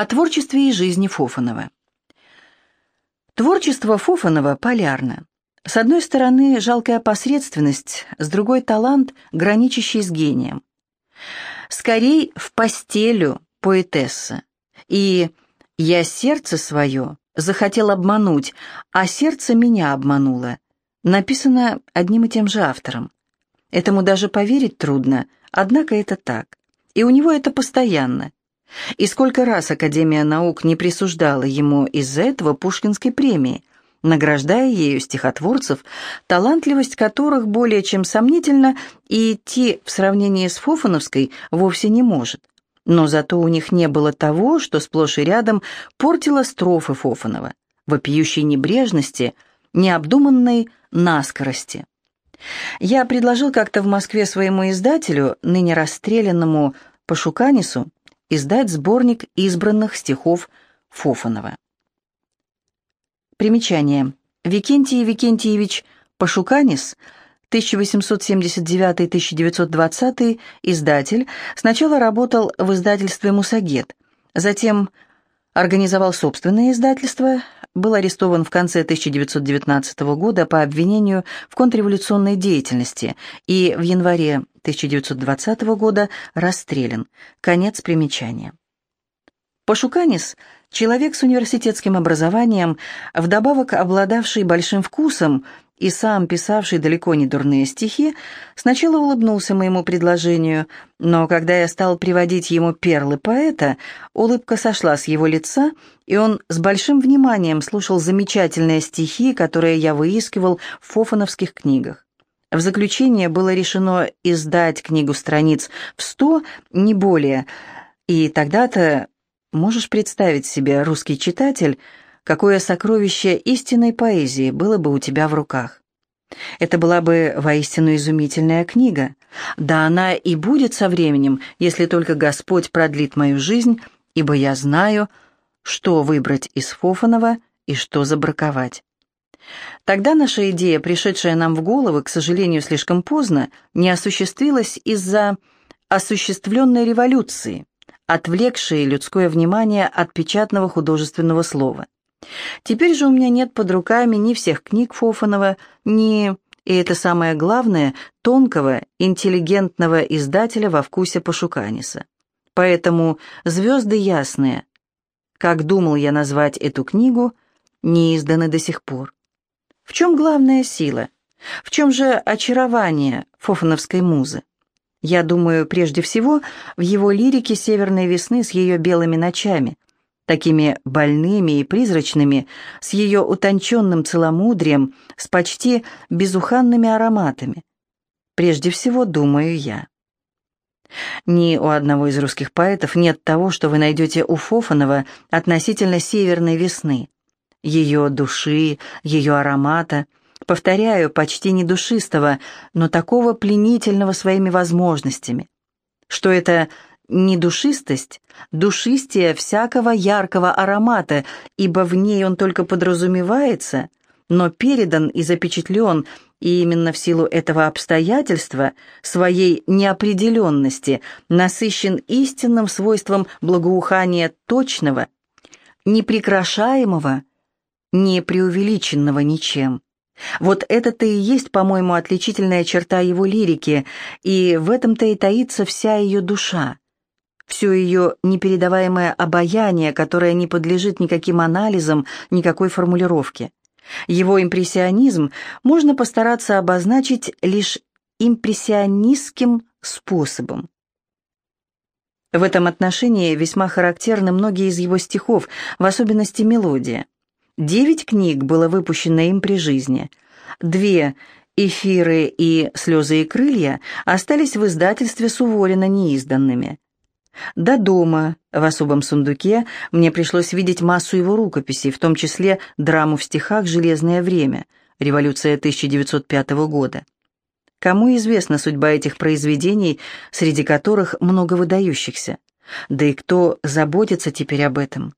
О творчестве и жизни Фофанова. Творчество Фофанова полярно. С одной стороны, жалкая посредственность, с другой – талант, граничащий с гением. Скорей в постелю поэтесса. И «я сердце свое захотел обмануть, а сердце меня обмануло» написано одним и тем же автором. Этому даже поверить трудно, однако это так. И у него это постоянно. И сколько раз Академия наук не присуждала ему из-за этого Пушкинской премии, награждая ею стихотворцев, талантливость которых более чем сомнительна и идти в сравнении с Фофановской вовсе не может. Но зато у них не было того, что сплошь и рядом портило строфы Фофанова, вопиющей небрежности, необдуманной наскорости. Я предложил как-то в Москве своему издателю, ныне расстрелянному Пашуканису, издать сборник избранных стихов Фофанова. Примечание. Викентий Викентьевич Пашуканис, 1879-1920, издатель, сначала работал в издательстве «Мусагет», затем организовал собственное издательство, был арестован в конце 1919 года по обвинению в контрреволюционной деятельности и в январе 1920 года расстрелян. Конец примечания. Пашуканис – человек с университетским образованием, вдобавок обладавший большим вкусом и сам писавший далеко не дурные стихи, сначала улыбнулся моему предложению, но когда я стал приводить ему перлы поэта, улыбка сошла с его лица, и он с большим вниманием слушал замечательные стихи, которые я выискивал в фофановских книгах. В заключение было решено издать книгу страниц в сто, не более, и тогда-то можешь представить себе, русский читатель, какое сокровище истинной поэзии было бы у тебя в руках. Это была бы воистину изумительная книга. Да она и будет со временем, если только Господь продлит мою жизнь, ибо я знаю, что выбрать из Фофанова и что забраковать. Тогда наша идея, пришедшая нам в голову, к сожалению, слишком поздно, не осуществилась из-за осуществленной революции, отвлекшей людское внимание от печатного художественного слова. Теперь же у меня нет под руками ни всех книг Фофанова, ни, и это самое главное, тонкого, интеллигентного издателя во вкусе Пашуканиса. Поэтому «Звезды ясные», как думал я назвать эту книгу, не изданы до сих пор. В чем главная сила? В чем же очарование фофановской музы? Я думаю, прежде всего, в его лирике «Северной весны» с ее белыми ночами – такими больными и призрачными, с ее утонченным целомудрием, с почти безуханными ароматами. Прежде всего, думаю я. Ни у одного из русских поэтов нет того, что вы найдете у Фофанова относительно северной весны. Ее души, ее аромата, повторяю, почти не душистого, но такого пленительного своими возможностями, что это не душистость, душистее всякого яркого аромата, ибо в ней он только подразумевается, но передан и запечатлен, и именно в силу этого обстоятельства, своей неопределенности, насыщен истинным свойством благоухания точного, непрекрашаемого, не преувеличенного ничем. Вот это-то и есть, по-моему, отличительная черта его лирики, и в этом-то и таится вся ее душа все ее непередаваемое обаяние, которое не подлежит никаким анализам, никакой формулировке. Его импрессионизм можно постараться обозначить лишь импрессионистским способом. В этом отношении весьма характерны многие из его стихов, в особенности мелодия. Девять книг было выпущено им при жизни. Две «Эфиры» и «Слезы и крылья» остались в издательстве Суворина неизданными. До дома, в особом сундуке, мне пришлось видеть массу его рукописей, в том числе драму в стихах «Железное время», революция 1905 года. Кому известна судьба этих произведений, среди которых много выдающихся? Да и кто заботится теперь об этом?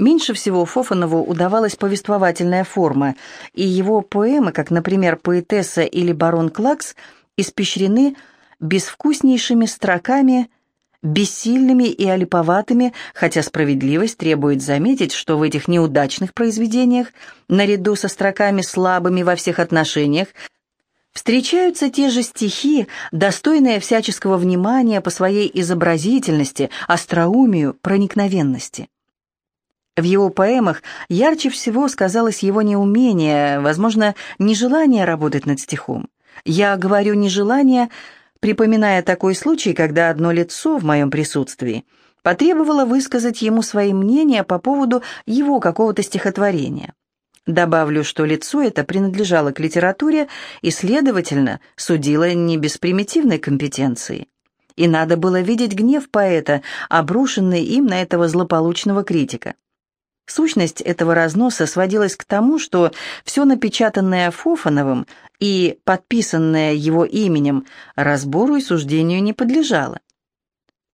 Меньше всего Фофанову удавалась повествовательная форма, и его поэмы, как, например, «Поэтесса» или «Барон Клакс», испещрены безвкуснейшими строками – бессильными и олиповатыми, хотя справедливость требует заметить, что в этих неудачных произведениях, наряду со строками слабыми во всех отношениях, встречаются те же стихи, достойные всяческого внимания по своей изобразительности, остроумию, проникновенности. В его поэмах ярче всего сказалось его неумение, возможно, нежелание работать над стихом. Я говорю нежелание, припоминая такой случай, когда одно лицо в моем присутствии потребовало высказать ему свои мнения по поводу его какого-то стихотворения. Добавлю, что лицо это принадлежало к литературе и, следовательно, судило не без примитивной компетенции. И надо было видеть гнев поэта, обрушенный им на этого злополучного критика. Сущность этого разноса сводилась к тому, что все напечатанное Фофановым и подписанное его именем разбору и суждению не подлежало.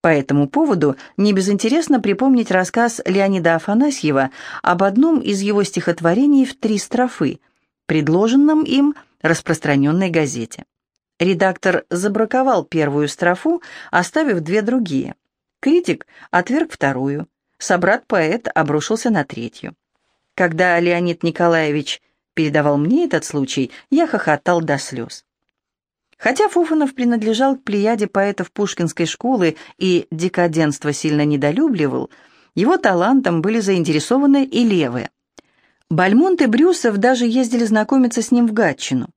По этому поводу не безинтересно припомнить рассказ Леонида Афанасьева об одном из его стихотворений в три строфы, предложенном им распространенной газете. Редактор забраковал первую строфу, оставив две другие. Критик отверг вторую собрат-поэт обрушился на третью. Когда Леонид Николаевич передавал мне этот случай, я хохотал до слез. Хотя Фуфанов принадлежал к плеяде поэтов Пушкинской школы и декаденство сильно недолюбливал, его талантом были заинтересованы и левые. Бальмонт и Брюсов даже ездили знакомиться с ним в Гатчину.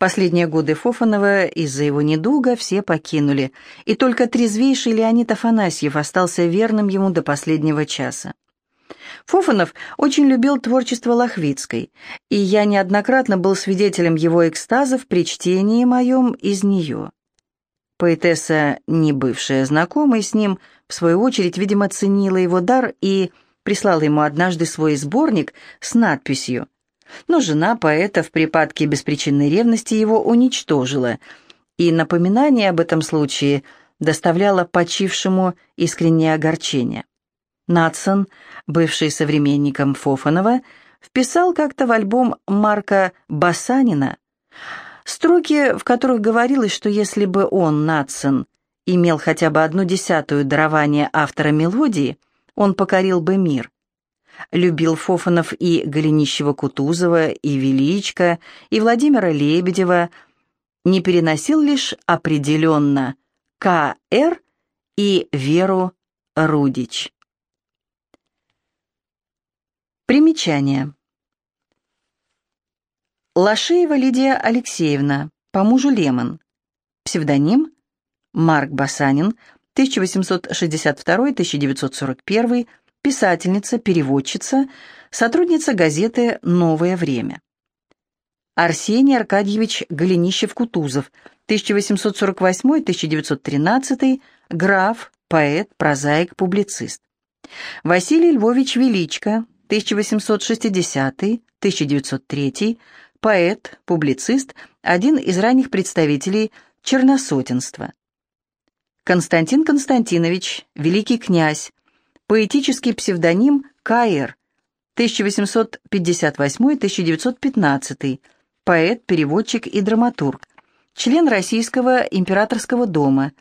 Последние годы Фофанова из-за его недуга все покинули, и только трезвейший Леонид Афанасьев остался верным ему до последнего часа. Фофанов очень любил творчество Лохвицкой, и я неоднократно был свидетелем его экстазов при чтении моем из нее. Поэтесса, не бывшая знакомой с ним, в свою очередь, видимо, ценила его дар и прислала ему однажды свой сборник с надписью но жена поэта в припадке беспричинной ревности его уничтожила, и напоминание об этом случае доставляло почившему искреннее огорчение. Натсон, бывший современником Фофанова, вписал как-то в альбом Марка Басанина строки, в которых говорилось, что если бы он, Натсон, имел хотя бы одну десятую дарования автора мелодии, он покорил бы мир. Любил Фофанов и Голенищева-Кутузова, и Величко, и Владимира Лебедева, не переносил лишь определенно К.Р. и Веру Рудич. Примечание. Лашеева Лидия Алексеевна, по мужу Лемон. Псевдоним Марк Басанин, 1862-1941, писательница, переводчица, сотрудница газеты «Новое время». Арсений Аркадьевич Голенищев-Кутузов, 1848-1913, граф, поэт, прозаик, публицист. Василий Львович Величко, 1860-1903, поэт, публицист, один из ранних представителей черносотенства. Константин Константинович, великий князь, Поэтический псевдоним Каир, 1858-1915, поэт, переводчик и драматург, член Российского императорского дома,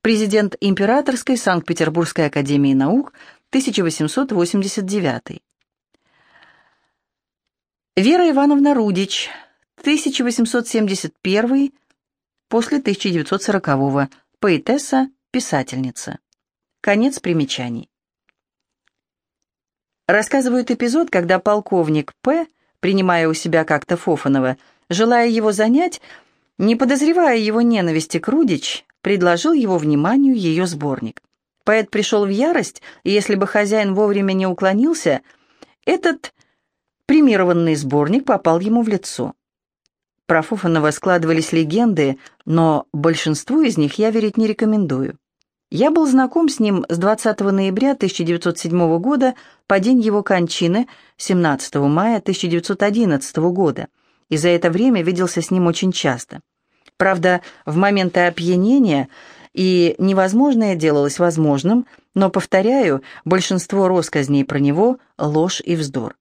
президент Императорской Санкт-Петербургской академии наук 1889. Вера Ивановна Рудич, 1871 после 1940 поэтесса, писательница. Конец примечаний. Рассказывают эпизод, когда полковник П., принимая у себя как-то Фофанова, желая его занять, не подозревая его ненависти к Рудич, предложил его вниманию ее сборник. Поэт пришел в ярость, и если бы хозяин вовремя не уклонился, этот премированный сборник попал ему в лицо. Про Фофанова складывались легенды, но большинству из них я верить не рекомендую. Я был знаком с ним с 20 ноября 1907 года по день его кончины 17 мая 1911 года, и за это время виделся с ним очень часто. Правда, в моменты опьянения и невозможное делалось возможным, но, повторяю, большинство россказней про него – ложь и вздор.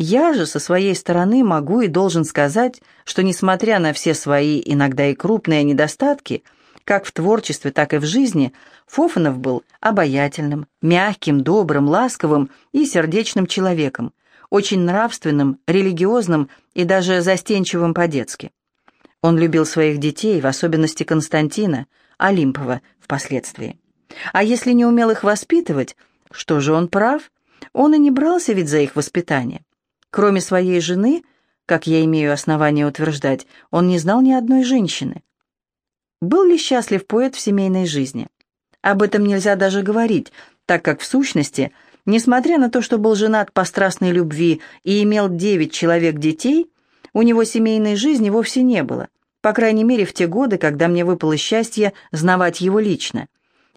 Я же со своей стороны могу и должен сказать, что, несмотря на все свои, иногда и крупные недостатки – Как в творчестве, так и в жизни Фофанов был обаятельным, мягким, добрым, ласковым и сердечным человеком, очень нравственным, религиозным и даже застенчивым по-детски. Он любил своих детей, в особенности Константина, Олимпова впоследствии. А если не умел их воспитывать, что же он прав? Он и не брался ведь за их воспитание. Кроме своей жены, как я имею основание утверждать, он не знал ни одной женщины. Был ли счастлив поэт в семейной жизни? Об этом нельзя даже говорить, так как в сущности, несмотря на то, что был женат по страстной любви и имел девять человек детей, у него семейной жизни вовсе не было, по крайней мере в те годы, когда мне выпало счастье знавать его лично.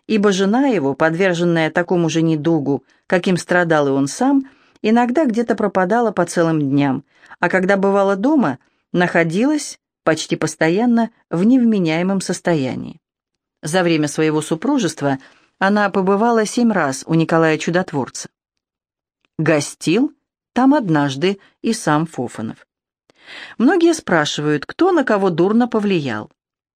Ибо жена его, подверженная такому же недугу, каким страдал и он сам, иногда где-то пропадала по целым дням, а когда бывала дома, находилась почти постоянно в невменяемом состоянии. За время своего супружества она побывала семь раз у Николая Чудотворца. Гостил там однажды и сам Фофанов. Многие спрашивают, кто на кого дурно повлиял.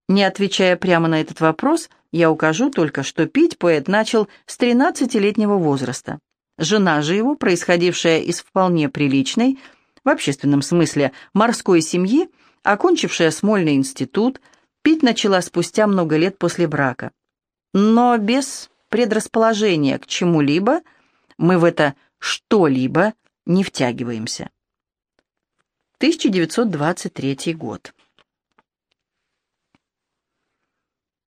Не отвечая прямо на этот вопрос, я укажу только, что пить поэт начал с 13-летнего возраста. Жена же его, происходившая из вполне приличной, в общественном смысле, морской семьи, окончившая Смольный институт, пить начала спустя много лет после брака. Но без предрасположения к чему-либо мы в это что-либо не втягиваемся. 1923 год.